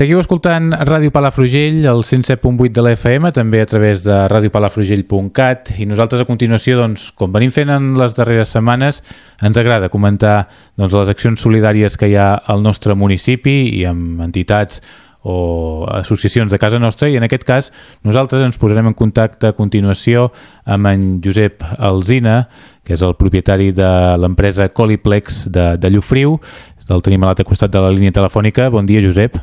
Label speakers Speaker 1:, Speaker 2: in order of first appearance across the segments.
Speaker 1: Seguiu escoltant Ràdio Palafrugell, el 107.8 de l'FM, també a través de radiopalafrugell.cat i nosaltres a continuació, doncs, com venim fent en les darreres setmanes, ens agrada comentar doncs, les accions solidàries que hi ha al nostre municipi i amb entitats o associacions de casa nostra i en aquest cas nosaltres ens posarem en contacte a continuació amb en Josep Alzina, que és el propietari de l'empresa Coliplex de, de Llufriu. El tenim a l'altre costat de la línia telefònica. Bon dia, Josep.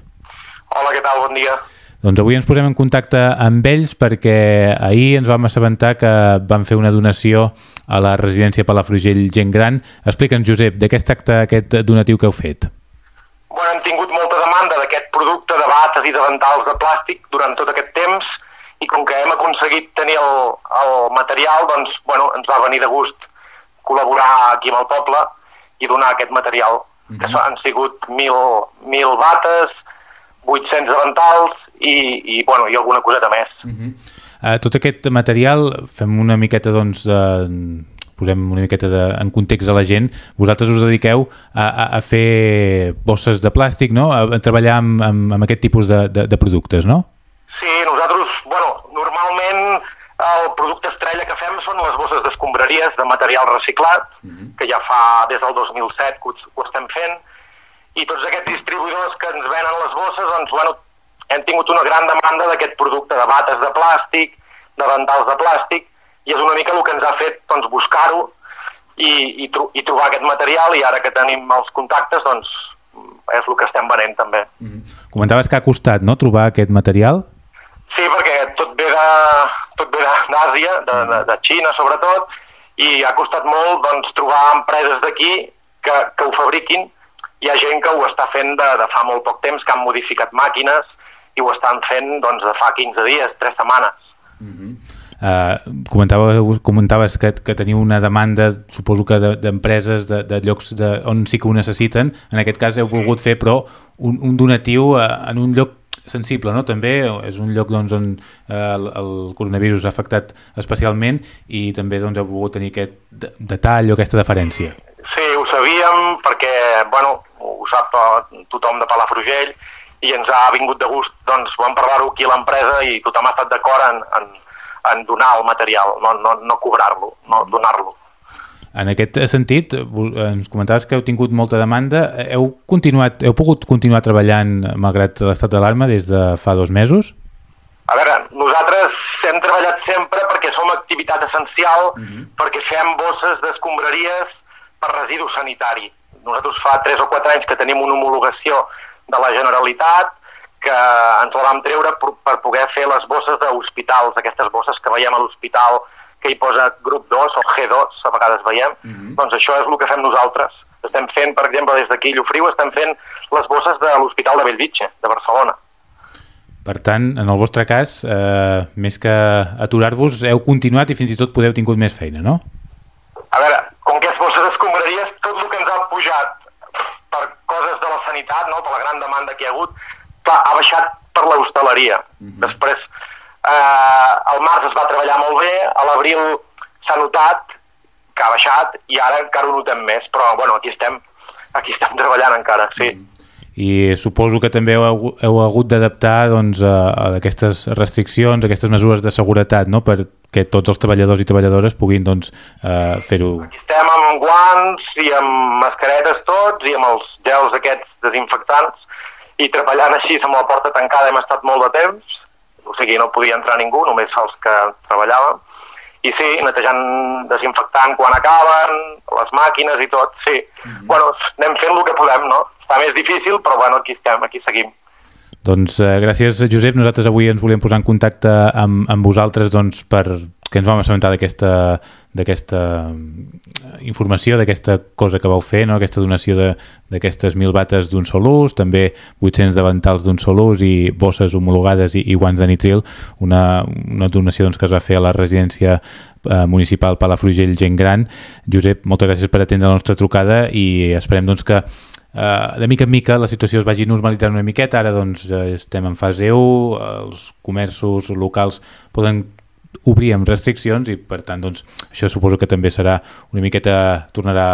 Speaker 2: Hola, què tal? Bon dia.
Speaker 1: Doncs avui ens posem en contacte amb ells perquè ahir ens vam assabentar que van fer una donació a la residència Palafrugell Gent Gran. Explica'ns, Josep, de què es tracta aquest donatiu que heu fet?
Speaker 2: Bueno, hem tingut molta demanda d'aquest producte de bates i de ventals de plàstic durant tot aquest temps i com que hem aconseguit tenir el, el material, doncs, bueno, ens va venir de gust col·laborar aquí amb el poble i donar aquest material, mm -hmm. que mhm. han sigut mil, mil bates, 800 davantals i, i, bueno, i alguna coseta més. Uh -huh.
Speaker 1: uh, tot aquest material, fem una miqueta, doncs, de, posem una miqueta de, en context a la gent, vosaltres us dediqueu a, a, a fer bosses de plàstic, no? A, a treballar amb, amb, amb aquest tipus de, de, de productes, no?
Speaker 2: Sí, nosaltres, bueno, normalment el producte estrella que fem són les bosses d'escombraries de material reciclat, uh -huh. que ja fa des del 2007 que ho, ho estem fent, i tots aquests distribuïdors que ens venen les bosses, doncs, bueno, hem tingut una gran demanda d'aquest producte de bates de plàstic, de ventals de plàstic, i és una mica el que ens ha fet doncs, buscar-ho i, i, tro i trobar aquest material, i ara que tenim els contactes, doncs, és el que estem venent també. Mm
Speaker 1: -hmm. Comentaves que ha costat, no?, trobar aquest material?
Speaker 2: Sí, perquè tot ve de, tot ve d'Àsia, de, de, de Xina sobretot, i ha costat molt doncs, trobar empreses d'aquí que, que ho fabriquin hi ha gent que ho està fent de, de fa molt poc temps, que han modificat màquines i ho estan fent doncs, de fa 15 dies, 3 setmanes.
Speaker 1: Mm -hmm. uh, comentava, comentaves que, que teniu una demanda, suposo que d'empreses, de, de, de llocs de, on sí que ho necessiten. En aquest cas heu volgut fer, però, un, un donatiu uh, en un lloc sensible, no? També és un lloc doncs, on eh, el, el coronavirus ha afectat especialment i també doncs, heu volgut tenir aquest detall o aquesta deferència.
Speaker 2: Sí, ho sabíem perquè, bueno, ho sap tothom de Palafrugell, i ens ha vingut de gust, doncs vam parlar-ho aquí a l'empresa i tothom ha estat d'acord en, en, en donar el material, no, no, no cobrar-lo, no donar-lo.
Speaker 1: En aquest sentit, ens comentaves que heu tingut molta demanda. Heu, continuat, heu pogut continuar treballant malgrat l'estat d'alarma des de fa dos mesos?
Speaker 2: A veure, nosaltres hem treballat sempre perquè som activitat essencial, uh mhm. -huh. perquè fem bosses d'escombraries per residu sanitari. Nosaltres fa 3 o 4 anys que tenim una homologació de la Generalitat que ens la vam treure per, per poder fer les bosses d'hospitals, aquestes bosses que veiem a l'hospital que hi posa grup 2 o G2, a vegades veiem, mm -hmm. doncs això és el que fem nosaltres. Estem fent, per exemple, des d'aquí Llofriu, estem fent les bosses de l'Hospital de Bellvitge, de Barcelona.
Speaker 1: Per tant, en el vostre cas, eh, més que aturar-vos, heu continuat i fins i tot podeu tingut més feina, no?
Speaker 2: A veure, com que és bosses escombraries, tot el que ens ha pujat per coses de la per la gran demanda que hi ha hagut, clar, ha baixat per l'hostaleria. Mm -hmm. Després, eh, el març es va treballar molt bé, a l'abril s'ha notat que ha baixat i ara encara ho notem més, però bueno, aquí estem, aquí estem treballant encara, sí. Mm -hmm
Speaker 1: i suposo que també heu, heu hagut d'adaptar doncs, a, a aquestes restriccions, a aquestes mesures de seguretat, no? perquè tots els treballadors i treballadores puguin doncs, eh, fer-ho.
Speaker 2: Aquí estem amb guants i amb mascaretes tots i amb els gels aquests desinfectants i treballant així amb la porta tancada hem estat molt de temps, o sigui, no podia entrar ningú, només els que treballàvem, i sí, netejant, desinfectant quan acaben, les màquines i tot, sí. Mm -hmm. Bueno, anem fent el que podem, no? Està més difícil, però bueno, aquí estem, aquí seguim.
Speaker 1: Doncs eh, gràcies, Josep. Nosaltres avui ens volíem posar en contacte amb, amb vosaltres doncs, per que ens vam assabentar d'aquesta d'aquesta informació, d'aquesta cosa que vau fer, no? aquesta donació d'aquestes mil bates d'un sol ús, també 800 davantals d'un sol ús i bosses homologades i, i guants de nitril, una, una donació doncs, que es va fer a la residència eh, municipal Palafrugell Gent Gran. Josep, moltes gràcies per atendre la nostra trucada i esperem doncs, que Uh, de mica en mica la situació es vagi normalitzant una miqueta, ara doncs uh, estem en fase 1, els comerços locals poden obrir amb restriccions i per tant doncs això suposo que també serà una miqueta, tornarà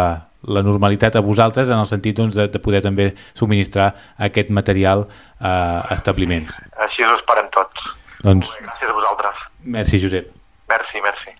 Speaker 1: la normalitat a vosaltres en el sentit doncs, de, de poder també subministrar aquest material a establiments.
Speaker 2: Així ho esperem tots.
Speaker 1: Doncs,
Speaker 2: gràcies a vosaltres.
Speaker 1: Merci, Josep.
Speaker 2: Merci, merci.